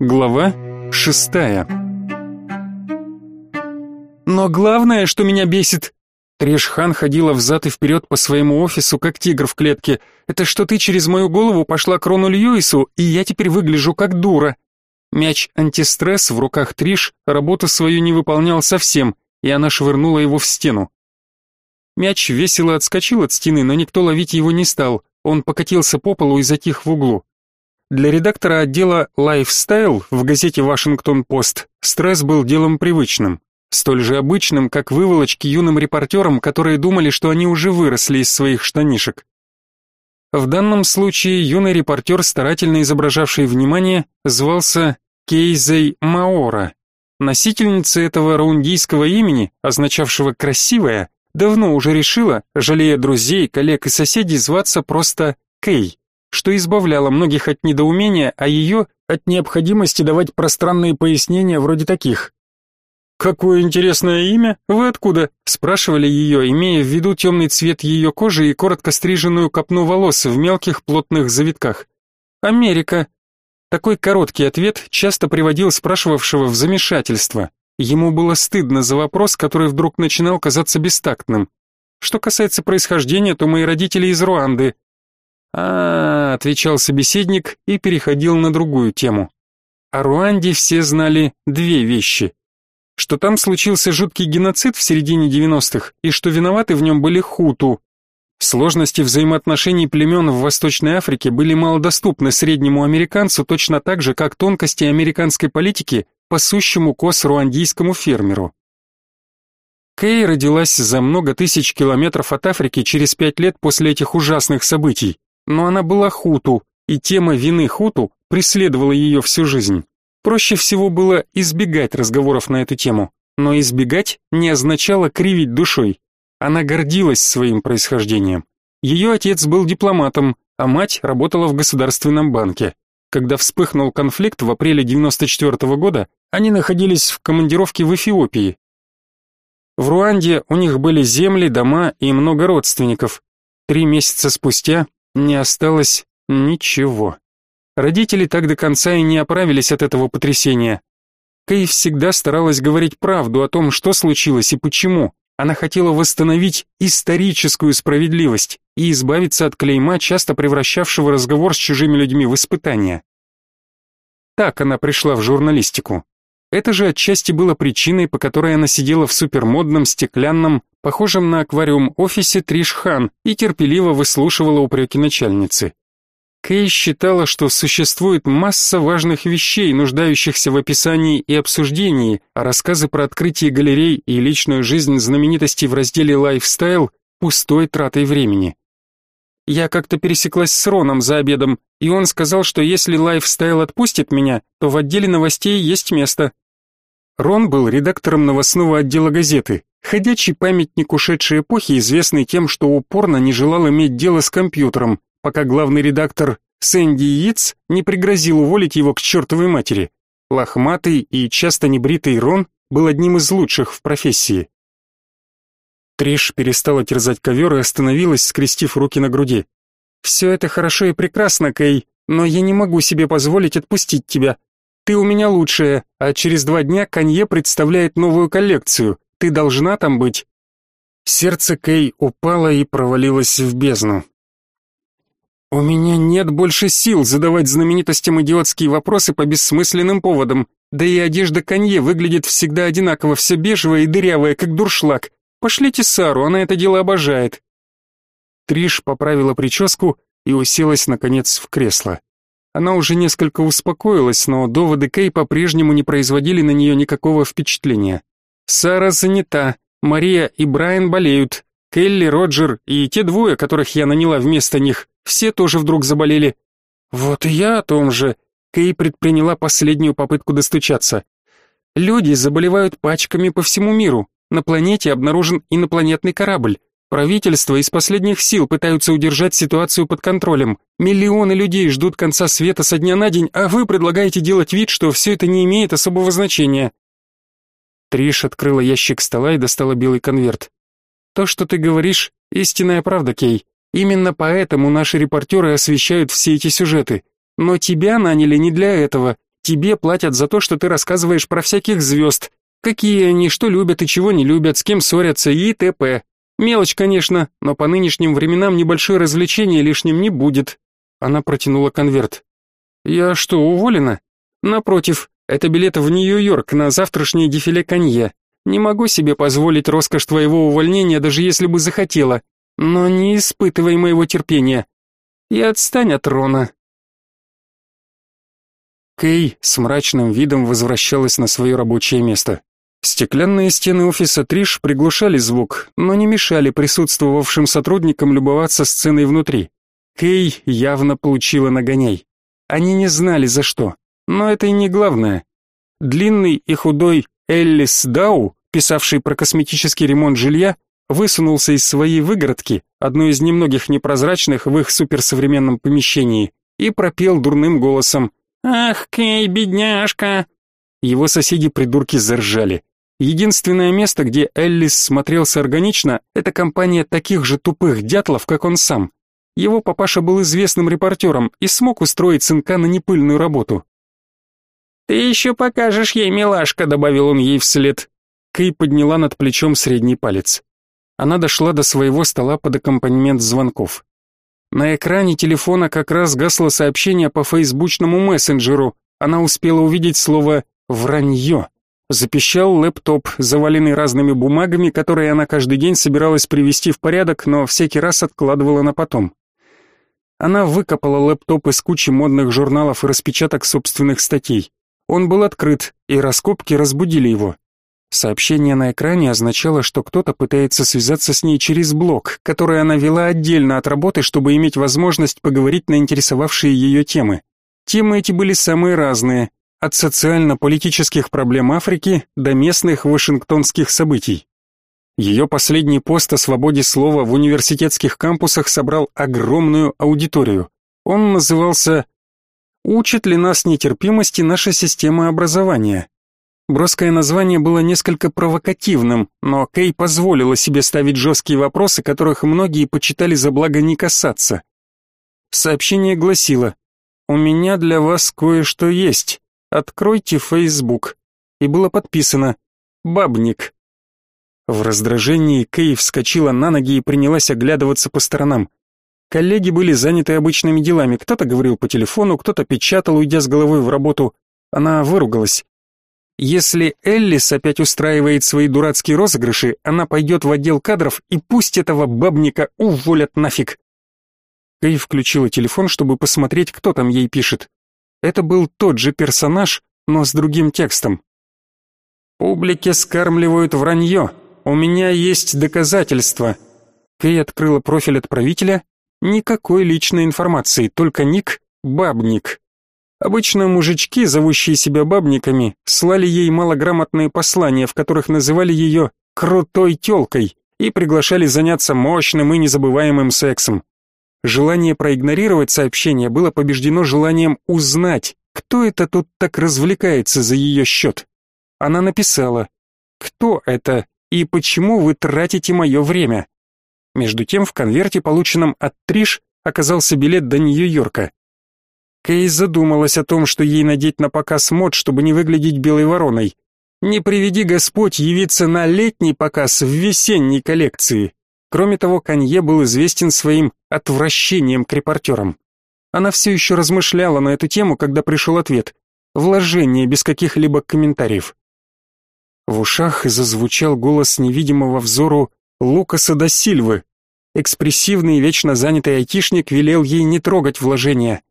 Глава шестая Но главное, что меня бесит, Трешхан ходила взад и вперед по своему офису, как тигр в клетке. Это что ты через мою голову пошла к Рону Льюису, и я теперь выгляжу как дура. Мяч антистресс в руках Триш работу свою не выполнял совсем, и она швырнула его в стену. Мяч весело отскочил от стены, но никто ловить его не стал. Он покатился по полу и затих в углу. Для редактора отдела Lifestyle в газете Вашингтон-Пост стресс был делом привычным, столь же обычным, как выволочки юным репортерам, которые думали, что они уже выросли из своих штанишек. В данном случае юный репортер, старательно изображавший внимание, звался Кейзей Маора. Носительница этого раундийского имени, означавшего «красивая», давно уже решила, жалея друзей, коллег и соседей, зваться просто Кей, что избавляло многих от недоумения, а ее от необходимости давать пространные пояснения вроде таких. «Какое интересное имя? Вы откуда?» – спрашивали ее, имея в виду темный цвет ее кожи и коротко стриженную копну волос в мелких плотных завитках. «Америка». Такой короткий ответ часто приводил спрашивавшего в замешательство. Ему было стыдно за вопрос, который вдруг начинал казаться бестактным. Что касается происхождения, то мои родители из Руанды. А, отвечал собеседник и переходил на другую тему. О Руанде все знали две вещи. Что там случился жуткий геноцид в середине 90-х и что виноваты в нем были хуту. Сложности взаимоотношений племен в Восточной Африке были малодоступны среднему американцу точно так же, как тонкости американской политики по сущему кос руандийскому фермеру. Кей родилась за много тысяч километров от Африки через пять лет после этих ужасных событий, но она была хуту, и тема вины хуту преследовала ее всю жизнь. Проще всего было избегать разговоров на эту тему, но избегать не означало кривить душой. Она гордилась своим происхождением. Ее отец был дипломатом, а мать работала в государственном банке. Когда вспыхнул конфликт в апреле 94 -го года, они находились в командировке в Эфиопии. В Руанде у них были земли, дома и много родственников. Три месяца спустя не осталось ничего. Родители так до конца и не оправились от этого потрясения. Кей всегда старалась говорить правду о том, что случилось и почему. Она хотела восстановить историческую справедливость и избавиться от клейма, часто превращавшего разговор с чужими людьми в испытание. Так она пришла в журналистику. Это же отчасти было причиной, по которой она сидела в супермодном стеклянном, похожем на аквариум офисе Тришхан и терпеливо выслушивала упреки начальницы. Кей считала, что существует масса важных вещей, нуждающихся в описании и обсуждении, а рассказы про открытие галерей и личную жизнь знаменитостей в разделе «Лайфстайл» пустой тратой времени. Я как-то пересеклась с Роном за обедом, и он сказал, что если Лайфстайл отпустит меня, то в отделе новостей есть место. Рон был редактором новостного отдела газеты, ходячий памятник ушедшей эпохи, известный тем, что упорно не желал иметь дело с компьютером, пока главный редактор Сэнди Йитс не пригрозил уволить его к чертовой матери. Лохматый и часто небритый Рон был одним из лучших в профессии. Триш перестала терзать ковер и остановилась, скрестив руки на груди. «Все это хорошо и прекрасно, Кей, но я не могу себе позволить отпустить тебя. Ты у меня лучшая, а через два дня Канье представляет новую коллекцию. Ты должна там быть». Сердце Кей упало и провалилось в бездну. «У меня нет больше сил задавать знаменитостям идиотские вопросы по бессмысленным поводам, да и одежда Канье выглядит всегда одинаково, все бежевое и дырявое, как дуршлаг. Пошлите Сару, она это дело обожает». Триш поправила прическу и уселась, наконец, в кресло. Она уже несколько успокоилась, но доводы Кей по-прежнему не производили на нее никакого впечатления. «Сара занята, Мария и Брайан болеют, Келли, Роджер и те двое, которых я наняла вместо них, все тоже вдруг заболели. Вот и я о том же. Кей предприняла последнюю попытку достучаться. Люди заболевают пачками по всему миру. На планете обнаружен инопланетный корабль. Правительство из последних сил пытаются удержать ситуацию под контролем. Миллионы людей ждут конца света со дня на день, а вы предлагаете делать вид, что все это не имеет особого значения. Триш открыла ящик стола и достала белый конверт. То, что ты говоришь, истинная правда, Кей. Именно поэтому наши репортеры освещают все эти сюжеты. Но тебя наняли не для этого. тебе платят за то, что ты рассказываешь про всяких звезд, какие они, что любят и чего не любят, с кем ссорятся и т.п. Мелочь, конечно, но по нынешним временам небольшое развлечение лишним не будет. Она протянула конверт. Я что, уволена? Напротив, это билет в Нью-Йорк на завтрашнее дефиле Конье. Не могу себе позволить роскошь твоего увольнения, даже если бы захотела. Но не испытывай моего терпения. И отстань от Рона. Кей с мрачным видом возвращалась на свое рабочее место. Стеклянные стены офиса Триш приглушали звук, но не мешали присутствовавшим сотрудникам любоваться сценой внутри. Кей явно получила нагоняй. Они не знали за что, но это и не главное. Длинный и худой Эллис Дау, писавший про косметический ремонт жилья, высунулся из своей выгородки, одной из немногих непрозрачных в их суперсовременном помещении, и пропел дурным голосом «Ах, Кей, бедняжка!» Его соседи-придурки заржали. Единственное место, где Эллис смотрелся органично, это компания таких же тупых дятлов, как он сам. Его папаша был известным репортером и смог устроить сынка на непыльную работу. «Ты еще покажешь ей, милашка», — добавил он ей вслед. Кей подняла над плечом средний палец. Она дошла до своего стола под аккомпанемент звонков. На экране телефона как раз гасло сообщение по фейсбучному мессенджеру. Она успела увидеть слово «вранье». Запищал лэптоп, заваленный разными бумагами, которые она каждый день собиралась привести в порядок, но всякий раз откладывала на потом. Она выкопала лэптоп из кучи модных журналов и распечаток собственных статей. Он был открыт, и раскопки разбудили его. Сообщение на экране означало, что кто-то пытается связаться с ней через блог, который она вела отдельно от работы, чтобы иметь возможность поговорить на интересовавшие ее темы. Темы эти были самые разные, от социально-политических проблем Африки до местных вашингтонских событий. Ее последний пост о свободе слова в университетских кампусах собрал огромную аудиторию. Он назывался «Учит ли нас нетерпимости наша система образования?». Броское название было несколько провокативным, но Кей позволила себе ставить жесткие вопросы, которых многие почитали за благо не касаться. Сообщение гласило «У меня для вас кое-что есть». Откройте Facebook. И было подписано Бабник. В раздражении Кей вскочила на ноги и принялась оглядываться по сторонам. Коллеги были заняты обычными делами. Кто-то говорил по телефону, кто-то печатал, уйдя с головой в работу. Она выругалась. Если Эллис опять устраивает свои дурацкие розыгрыши, она пойдет в отдел кадров и пусть этого бабника уволят нафиг. Кей включила телефон, чтобы посмотреть, кто там ей пишет. Это был тот же персонаж, но с другим текстом. «Публике скармливают вранье. У меня есть доказательства». Кей открыла профиль отправителя. Никакой личной информации, только ник «Бабник». Обычно мужички, зовущие себя бабниками, слали ей малограмотные послания, в которых называли ее «крутой тёлкой» и приглашали заняться мощным и незабываемым сексом. Желание проигнорировать сообщение было побеждено желанием узнать, кто это тут так развлекается за ее счет. Она написала «Кто это и почему вы тратите мое время?» Между тем в конверте, полученном от Триш, оказался билет до Нью-Йорка. Кей задумалась о том, что ей надеть на показ мод, чтобы не выглядеть белой вороной. Не приведи Господь явиться на летний показ в весенней коллекции. Кроме того, Канье был известен своим отвращением к репортерам. Она все еще размышляла на эту тему, когда пришел ответ. Вложение без каких-либо комментариев. В ушах зазвучал голос невидимого взору Лукаса да Сильвы. Экспрессивный и вечно занятый айтишник велел ей не трогать вложения.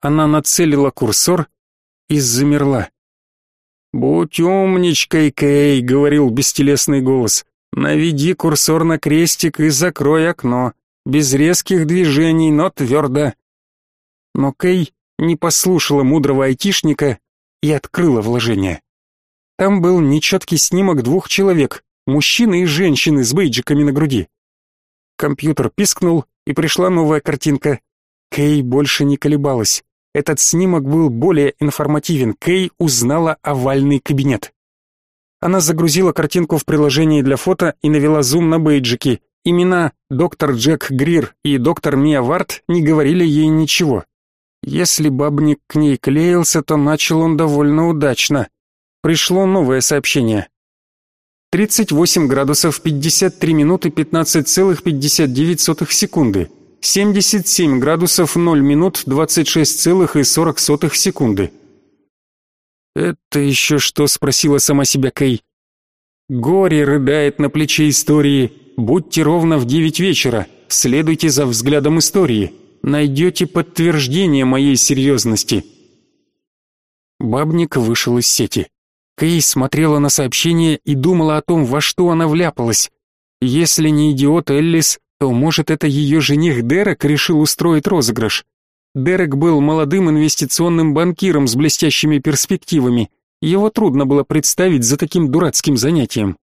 Она нацелила курсор и замерла. «Будь умничкой, Кей», — говорил бестелесный голос. Наведи курсор на крестик и закрой окно. Без резких движений, но твердо. Но Кей не послушала мудрого айтишника и открыла вложение. Там был нечеткий снимок двух человек, мужчины и женщины с бейджиками на груди. Компьютер пискнул, и пришла новая картинка. Кей больше не колебалась. Этот снимок был более информативен. Кей узнала овальный кабинет. Она загрузила картинку в приложение для фото и навела зум на бейджики. Имена доктор Джек Грир и доктор Мия Варт не говорили ей ничего. Если бабник к ней клеился, то начал он довольно удачно. Пришло новое сообщение. 38 градусов 53 минуты 15,59 секунды. 77 градусов 0 минут 26,40 секунды. «Это еще что?» — спросила сама себя Кей. «Горе рыдает на плече истории. Будьте ровно в девять вечера. Следуйте за взглядом истории. Найдете подтверждение моей серьезности». Бабник вышел из сети. Кей смотрела на сообщение и думала о том, во что она вляпалась. Если не идиот Эллис, то, может, это ее жених Дерек решил устроить розыгрыш. Дерек был молодым инвестиционным банкиром с блестящими перспективами. Его трудно было представить за таким дурацким занятием.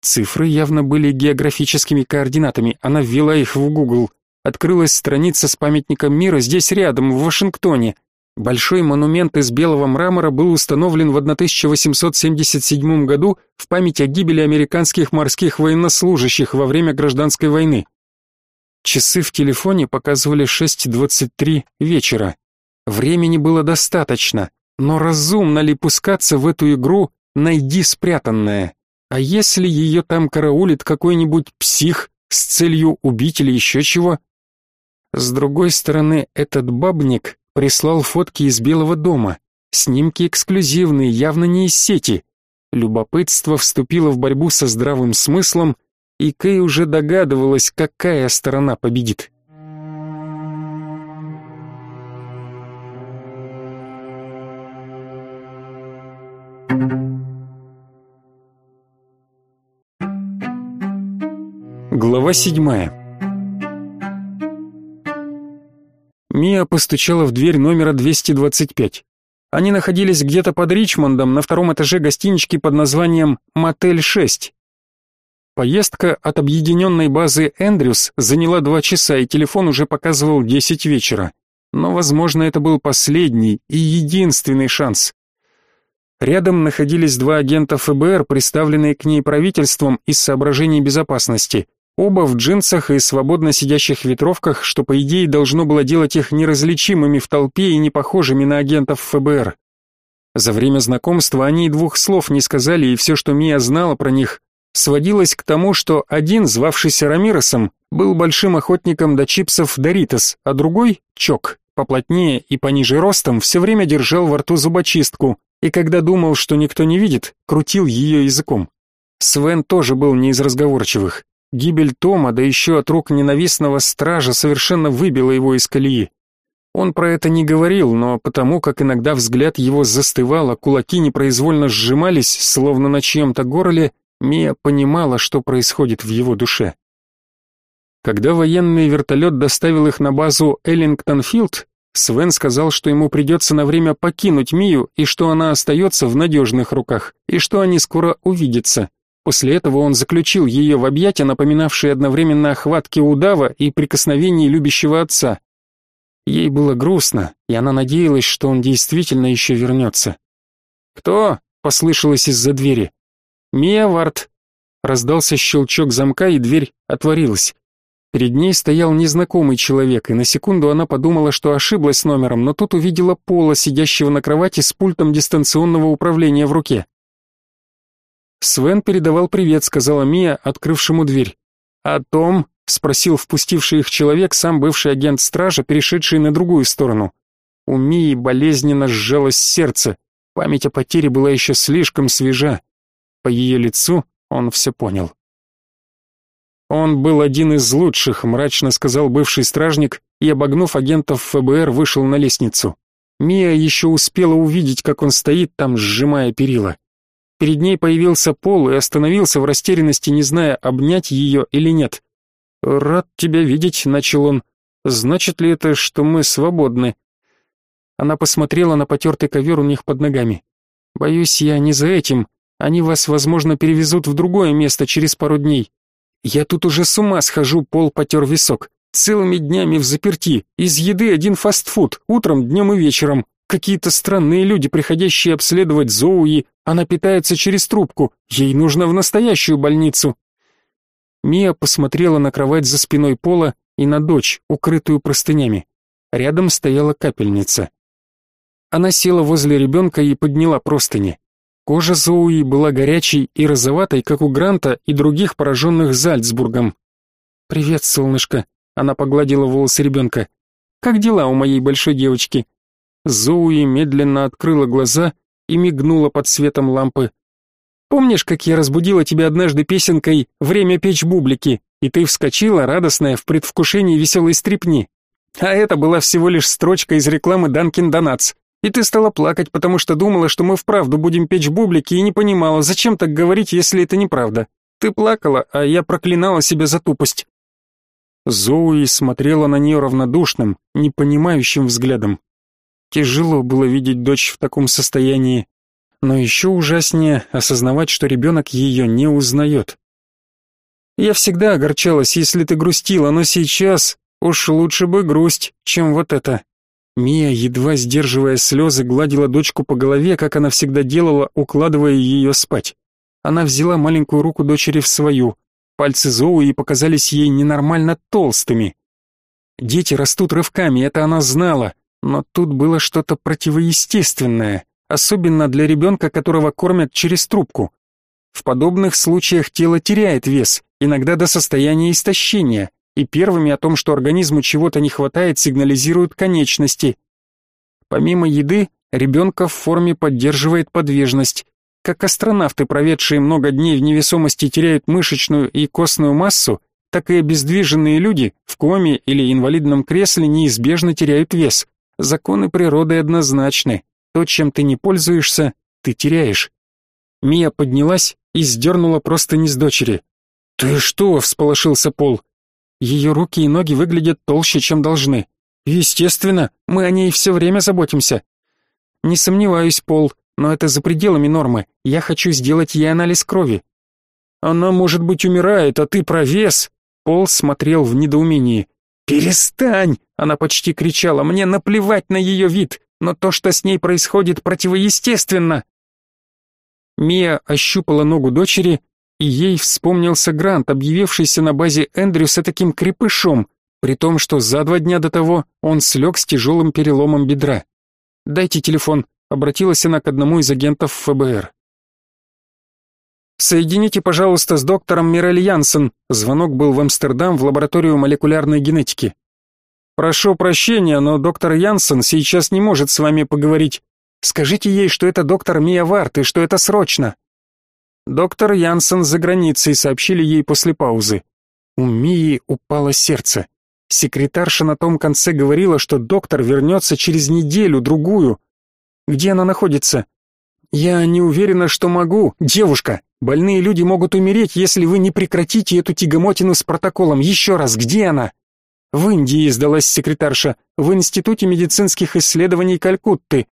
Цифры явно были географическими координатами, она ввела их в Google. Открылась страница с памятником мира здесь рядом, в Вашингтоне. Большой монумент из белого мрамора был установлен в 1877 году в память о гибели американских морских военнослужащих во время гражданской войны. Часы в телефоне показывали 6.23 вечера. Времени было достаточно, но разумно ли пускаться в эту игру «найди спрятанное»? А если ее там караулит какой-нибудь псих с целью убить или еще чего? С другой стороны, этот бабник прислал фотки из Белого дома. Снимки эксклюзивные, явно не из сети. Любопытство вступило в борьбу со здравым смыслом, и Кэй уже догадывалась, какая сторона победит. Глава седьмая Мия постучала в дверь номера 225. Они находились где-то под Ричмондом на втором этаже гостинички под названием «Мотель-6». Поездка от объединенной базы Эндрюс заняла два часа, и телефон уже показывал 10 вечера. Но, возможно, это был последний и единственный шанс. Рядом находились два агента ФБР, представленные к ней правительством из соображений безопасности – Оба в джинсах и свободно сидящих ветровках, что по идее должно было делать их неразличимыми в толпе и не похожими на агентов ФБР. За время знакомства они и двух слов не сказали, и все, что Мия знала про них, сводилось к тому, что один, звавшийся Рамиросом, был большим охотником до чипсов Доритос, а другой, Чок, поплотнее и пониже ростом, все время держал во рту зубочистку, и когда думал, что никто не видит, крутил ее языком. Свен тоже был не из разговорчивых. Гибель Тома, да еще от рук ненавистного стража, совершенно выбила его из колеи. Он про это не говорил, но потому как иногда взгляд его застывал, а кулаки непроизвольно сжимались, словно на чьем-то горле, Мия понимала, что происходит в его душе. Когда военный вертолет доставил их на базу Эллингтон-Филд, Свен сказал, что ему придется на время покинуть Мию и что она остается в надежных руках, и что они скоро увидятся. После этого он заключил ее в объятия, напоминавшие одновременно охватки удава и прикосновение любящего отца. Ей было грустно, и она надеялась, что он действительно еще вернется. «Кто?» — послышалось из-за двери. «Мия Варт». Раздался щелчок замка, и дверь отворилась. Перед ней стоял незнакомый человек, и на секунду она подумала, что ошиблась номером, но тут увидела Пола, сидящего на кровати с пультом дистанционного управления в руке. «Свен передавал привет», — сказала Мия, открывшему дверь. «А Том?» — спросил впустивший их человек, сам бывший агент стража, перешедший на другую сторону. У Мии болезненно сжалось сердце. Память о потере была еще слишком свежа. По ее лицу он все понял. «Он был один из лучших», — мрачно сказал бывший стражник и, обогнув агентов ФБР, вышел на лестницу. Мия еще успела увидеть, как он стоит там, сжимая перила. Перед ней появился Пол и остановился в растерянности, не зная, обнять ее или нет. «Рад тебя видеть», — начал он. «Значит ли это, что мы свободны?» Она посмотрела на потертый ковер у них под ногами. «Боюсь, я не за этим. Они вас, возможно, перевезут в другое место через пару дней. Я тут уже с ума схожу», — Пол потер висок. «Целыми днями в заперти. Из еды один фастфуд, утром, днем и вечером. Какие-то странные люди, приходящие обследовать Зоуи, она питается через трубку, ей нужно в настоящую больницу. Мия посмотрела на кровать за спиной Пола и на дочь, укрытую простынями. Рядом стояла капельница. Она села возле ребенка и подняла простыни. Кожа Зоуи была горячей и розоватой, как у Гранта и других пораженных Зальцбургом. «Привет, солнышко», — она погладила волосы ребенка. «Как дела у моей большой девочки?» Зоуи медленно открыла глаза и мигнула под светом лампы. «Помнишь, как я разбудила тебя однажды песенкой «Время печь бублики», и ты вскочила, радостная, в предвкушении веселой стрипни? А это была всего лишь строчка из рекламы Dunkin' Donuts. И ты стала плакать, потому что думала, что мы вправду будем печь бублики, и не понимала, зачем так говорить, если это неправда. Ты плакала, а я проклинала себя за тупость. Зоуи смотрела на нее равнодушным, непонимающим взглядом. Тяжело было видеть дочь в таком состоянии, но еще ужаснее осознавать, что ребенок ее не узнает. Я всегда огорчалась, если ты грустила, но сейчас уж лучше бы грусть, чем вот это. Мия, едва сдерживая слезы, гладила дочку по голове, как она всегда делала, укладывая ее спать. Она взяла маленькую руку дочери в свою. Пальцы Зоуи показались ей ненормально толстыми. Дети растут рывками, это она знала, но тут было что-то противоестественное, особенно для ребенка, которого кормят через трубку. В подобных случаях тело теряет вес, иногда до состояния истощения, и первыми о том, что организму чего-то не хватает, сигнализируют конечности. Помимо еды, ребенка в форме поддерживает подвижность. Как астронавты, проведшие много дней в невесомости, теряют мышечную и костную массу, так и обездвиженные люди в коме или инвалидном кресле неизбежно теряют вес. Законы природы однозначны. То, чем ты не пользуешься, ты теряешь. Мия поднялась и сдернула простыни с дочери. «Ты что?» — всполошился Пол. Ее руки и ноги выглядят толще, чем должны. Естественно, мы о ней все время заботимся. Не сомневаюсь, Пол, но это за пределами нормы. Я хочу сделать ей анализ крови. Она, может быть, умирает, а ты про вес. Пол смотрел в недоумении. «Перестань!» — она почти кричала. «Мне наплевать на ее вид, но то, что с ней происходит, противоестественно!» Мия ощупала ногу дочери, и ей вспомнился Грант, объявившийся на базе Эндрюса таким крепышом, при том, что за два дня до того он слег с тяжелым переломом бедра. «Дайте телефон», — обратилась она к одному из агентов ФБР. «Соедините, пожалуйста, с доктором Мирель Янсен». Звонок был в Амстердам в лабораторию молекулярной генетики. «Прошу прощения, но доктор Янсен сейчас не может с вами поговорить. Скажите ей, что это доктор Мия Варт и что это срочно». «Доктор Янсен за границей», — сообщили ей после паузы. У Мии упало сердце. Секретарша на том конце говорила, что доктор вернется через неделю-другую. Где она находится? Я не уверена, что могу. Девушка, Больные люди могут умереть, если вы не прекратите эту тягомотину с протоколом. Еще раз, где она? В Индии сдалась секретарша, в Институте медицинских исследований Калькутты.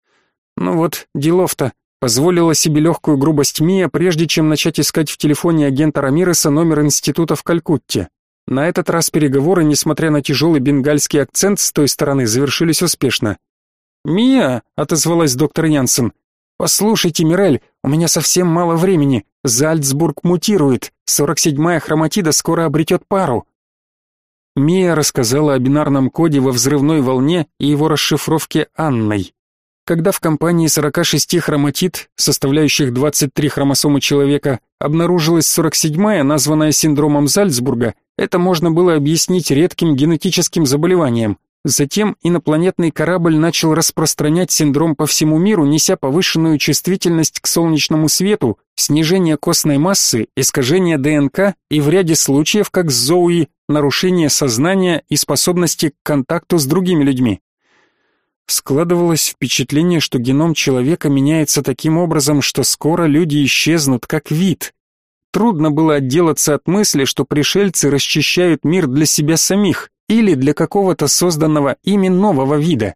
Ну вот, делов-то. Позволила себе легкую грубость Мия, прежде чем начать искать в телефоне агента Рамиреса номер института в Калькутте. На этот раз переговоры, несмотря на тяжелый бенгальский акцент с той стороны, завершились успешно. «Мия!» — отозвалась доктор Янсен. «Послушайте, Мирель, у меня совсем мало времени. Зальцбург мутирует. 47-я хроматида скоро обретет пару». Мия рассказала о бинарном коде во взрывной волне и его расшифровке Анной. Когда в компании 46 хроматид, составляющих 23 хромосомы человека, обнаружилась 47-я, названная синдромом Зальцбурга, это можно было объяснить редким генетическим заболеванием. Затем инопланетный корабль начал распространять синдром по всему миру, неся повышенную чувствительность к солнечному свету, снижение костной массы, искажение ДНК и в ряде случаев, как с Зоуи, нарушение сознания и способности к контакту с другими людьми. Складывалось впечатление, что геном человека меняется таким образом, что скоро люди исчезнут как вид. Трудно было отделаться от мысли, что пришельцы расчищают мир для себя самих или для какого-то созданного ими нового вида.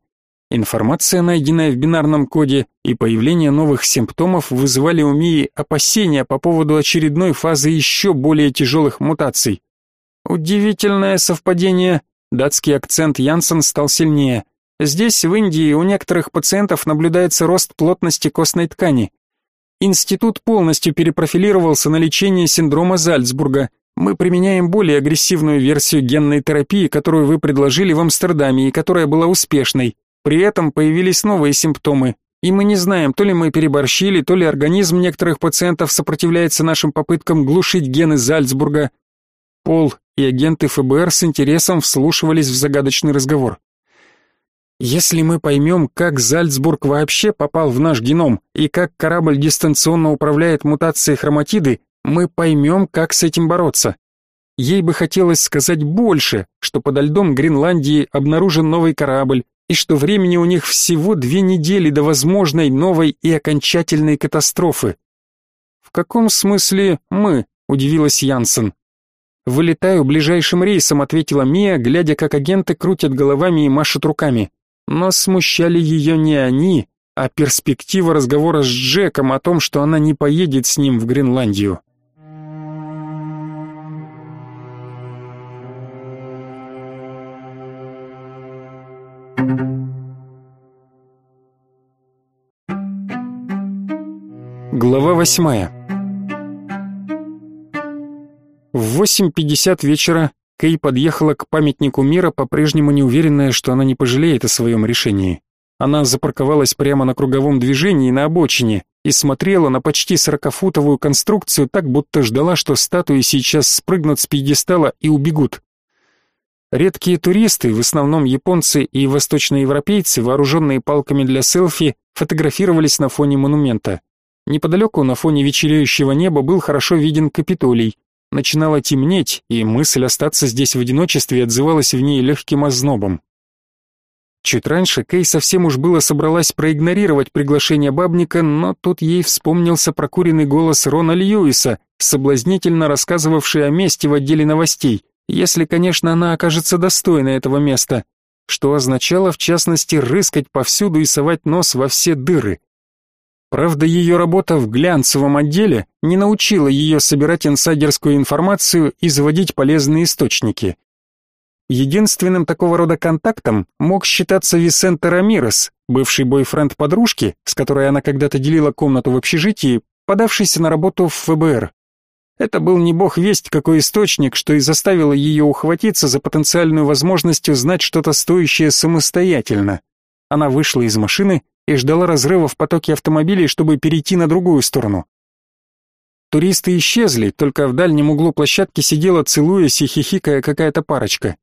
Информация, найденная в бинарном коде, и появление новых симптомов вызывали у Мии опасения по поводу очередной фазы еще более тяжелых мутаций. Удивительное совпадение. Датский акцент Янсен стал сильнее. Здесь, в Индии, у некоторых пациентов наблюдается рост плотности костной ткани. Институт полностью перепрофилировался на лечение синдрома Зальцбурга, Мы применяем более агрессивную версию генной терапии, которую вы предложили в Амстердаме и которая была успешной. При этом появились новые симптомы, и мы не знаем, то ли мы переборщили, то ли организм некоторых пациентов сопротивляется нашим попыткам глушить гены Зальцбурга. Пол и агенты ФБР с интересом вслушивались в загадочный разговор. Если мы поймем, как Зальцбург вообще попал в наш геном и как корабль дистанционно управляет мутацией хроматиды, мы поймем, как с этим бороться. Ей бы хотелось сказать больше, что подо льдом Гренландии обнаружен новый корабль, и что времени у них всего две недели до возможной новой и окончательной катастрофы. «В каком смысле мы?» – удивилась Янсен. «Вылетаю ближайшим рейсом», – ответила Мия, глядя, как агенты крутят головами и машут руками. Но смущали ее не они, а перспектива разговора с Джеком о том, что она не поедет с ним в Гренландию. Глава восьмая В 8.50 вечера Кей подъехала к памятнику мира, по-прежнему неуверенная, что она не пожалеет о своем решении. Она запарковалась прямо на круговом движении на обочине и смотрела на почти сорокафутовую конструкцию так, будто ждала, что статуи сейчас спрыгнут с пьедестала и убегут. Редкие туристы, в основном японцы и восточноевропейцы, вооруженные палками для селфи, фотографировались на фоне монумента. Неподалеку, на фоне вечереющего неба, был хорошо виден Капитолий. Начинало темнеть, и мысль остаться здесь в одиночестве отзывалась в ней легким ознобом. Чуть раньше Кей совсем уж было собралась проигнорировать приглашение бабника, но тут ей вспомнился прокуренный голос Рона Льюиса, соблазнительно рассказывавший о месте в отделе новостей, если, конечно, она окажется достойна этого места, что означало, в частности, рыскать повсюду и совать нос во все дыры. Правда, ее работа в глянцевом отделе не научила ее собирать инсайдерскую информацию и заводить полезные источники. Единственным такого рода контактом мог считаться Висенте Рамирес, бывший бойфренд подружки, с которой она когда-то делила комнату в общежитии, подавшийся на работу в ФБР. Это был не бог весть какой источник, что и заставило ее ухватиться за потенциальную возможность узнать что-то стоящее самостоятельно. Она вышла из машины и ждала разрыва в потоке автомобилей, чтобы перейти на другую сторону. Туристы исчезли, только в дальнем углу площадки сидела, целуясь и хихикая какая-то парочка.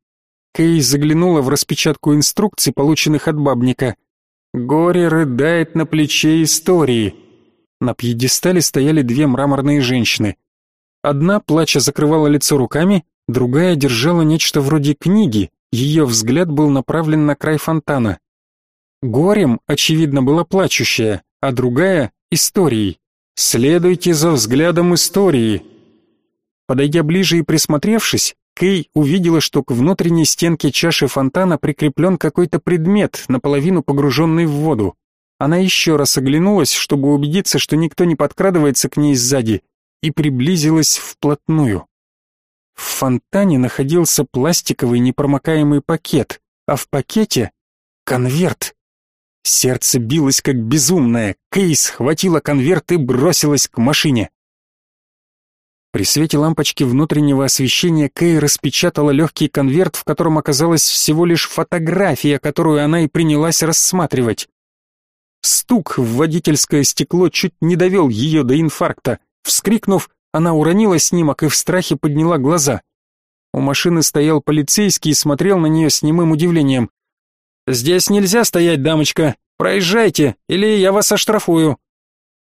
Кей заглянула в распечатку инструкций, полученных от бабника. «Горе рыдает на плече истории». На пьедестале стояли две мраморные женщины. Одна, плача, закрывала лицо руками, другая держала нечто вроде книги, ее взгляд был направлен на край фонтана. Горем, очевидно, была плачущая, а другая — историей. «Следуйте за взглядом истории». Подойдя ближе и присмотревшись, Кей увидела, что к внутренней стенке чаши фонтана прикреплен какой-то предмет, наполовину погруженный в воду. Она еще раз оглянулась, чтобы убедиться, что никто не подкрадывается к ней сзади, и приблизилась вплотную. В фонтане находился пластиковый непромокаемый пакет, а в пакете — конверт. Сердце билось как безумное. Кейс схватила конверт и бросилась к машине. При свете лампочки внутреннего освещения Кей распечатала легкий конверт, в котором оказалась всего лишь фотография, которую она и принялась рассматривать. Стук в водительское стекло чуть не довел ее до инфаркта. Вскрикнув, она уронила снимок и в страхе подняла глаза. У машины стоял полицейский и смотрел на нее с немым удивлением. «Здесь нельзя стоять, дамочка. Проезжайте, или я вас оштрафую».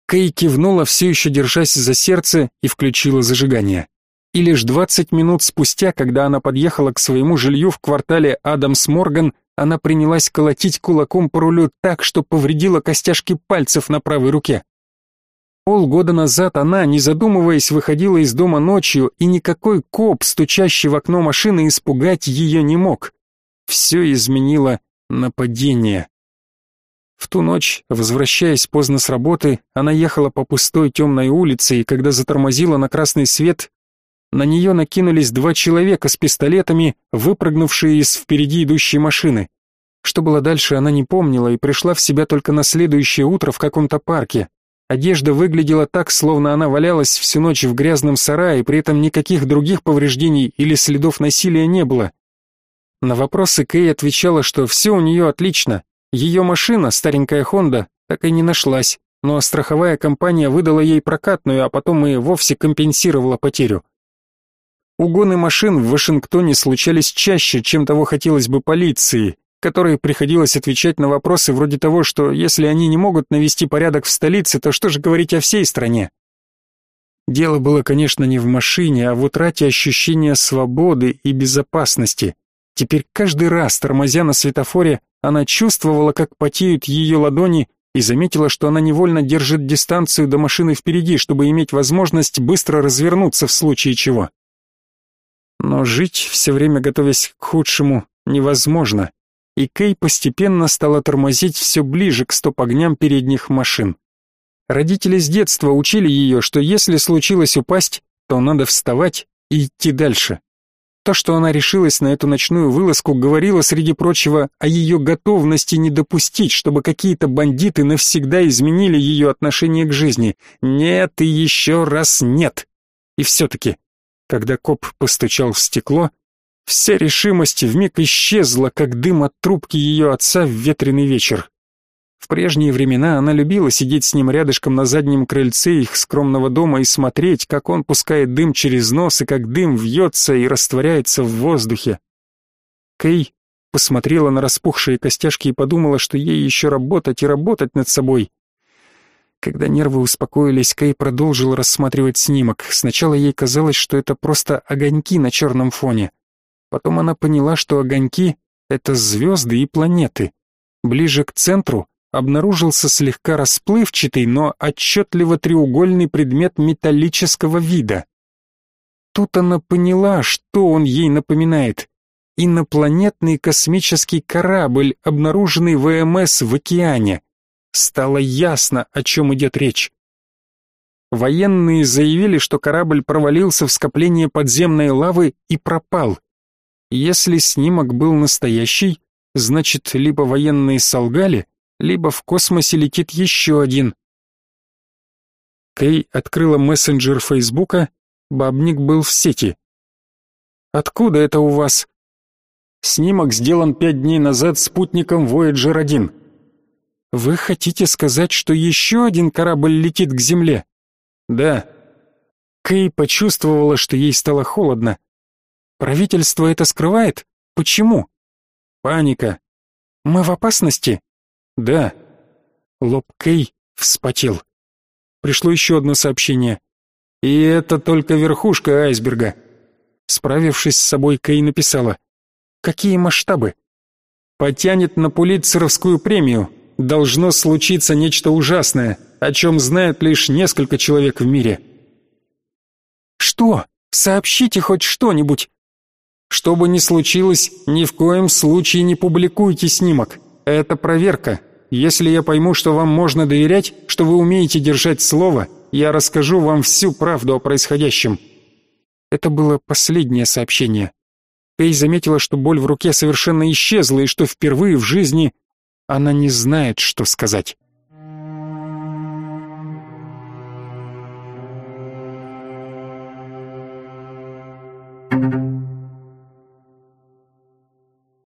Кей кивнула, все еще держась за сердце, и включила зажигание. И лишь двадцать минут спустя, когда она подъехала к своему жилью в квартале Адамс-Морган, она принялась колотить кулаком по рулю так, что повредила костяшки пальцев на правой руке. Полгода назад она, не задумываясь, выходила из дома ночью, и никакой коп, стучащий в окно машины, испугать ее не мог. Все изменило Нападение. В ту ночь, возвращаясь поздно с работы, она ехала по пустой темной улице, и когда затормозила на красный свет, на нее накинулись два человека с пистолетами, выпрыгнувшие из впереди идущей машины. Что было дальше, она не помнила и пришла в себя только на следующее утро в каком-то парке. Одежда выглядела так, словно она валялась всю ночь в грязном сарае, при этом никаких других повреждений или следов насилия не было. На вопросы Кей отвечала, что все у нее отлично. Ее машина, старенькая Honda, так и не нашлась, но страховая компания выдала ей прокатную, а потом и вовсе компенсировала потерю. Угоны машин в Вашингтоне случались чаще, чем того хотелось бы полиции, которой приходилось отвечать на вопросы вроде того, что если они не могут навести порядок в столице, то что же говорить о всей стране? Дело было, конечно, не в машине, а в утрате ощущения свободы и безопасности. Теперь каждый раз, тормозя на светофоре, она чувствовала, как потеют ее ладони, и заметила, что она невольно держит дистанцию до машины впереди, чтобы иметь возможность быстро развернуться в случае чего. Но жить, все время готовясь к худшему, невозможно и Кей постепенно стала тормозить все ближе к стоп-огням передних машин. Родители с детства учили ее, что если случилось упасть, то надо вставать и идти дальше. То, что она решилась на эту ночную вылазку, говорило, среди прочего, о ее готовности не допустить, чтобы какие-то бандиты навсегда изменили ее отношение к жизни. Нет и еще раз нет. И все-таки, когда коп постучал в стекло, Вся решимость вмиг исчезла, как дым от трубки ее отца в ветреный вечер. В прежние времена она любила сидеть с ним рядышком на заднем крыльце их скромного дома и смотреть, как он пускает дым через нос и как дым вьется и растворяется в воздухе. Кей посмотрела на распухшие костяшки и подумала, что ей еще работать и работать над собой. Когда нервы успокоились, Кей продолжила рассматривать снимок. Сначала ей казалось, что это просто огоньки на черном фоне. Потом она поняла, что огоньки — это звезды и планеты. Ближе к центру обнаружился слегка расплывчатый, но отчетливо треугольный предмет металлического вида. Тут она поняла, что он ей напоминает. Инопланетный космический корабль, обнаруженный ВМС в океане. Стало ясно, о чем идет речь. Военные заявили, что корабль провалился в скопление подземной лавы и пропал. Если снимок был настоящий, значит, либо военные солгали, либо в космосе летит еще один. Кей открыла мессенджер Фейсбука, бабник был в сети. «Откуда это у вас?» «Снимок сделан пять дней назад спутником Voyager 1». «Вы хотите сказать, что еще один корабль летит к Земле?» «Да». Кей почувствовала, что ей стало холодно. Правительство это скрывает? Почему? Паника. Мы в опасности? Да. Лоб Кей вспотел. Пришло еще одно сообщение. И это только верхушка айсберга. Справившись с собой, Кей написала. Какие масштабы? Потянет на Пулитцеровскую премию. Должно случиться нечто ужасное, о чем знают лишь несколько человек в мире. Что? Сообщите хоть что-нибудь. Что бы ни случилось, ни в коем случае не публикуйте снимок. Это проверка. Если я пойму, что вам можно доверять, что вы умеете держать слово, я расскажу вам всю правду о происходящем. Это было последнее сообщение. Кей заметила, что боль в руке совершенно исчезла и что впервые в жизни она не знает, что сказать.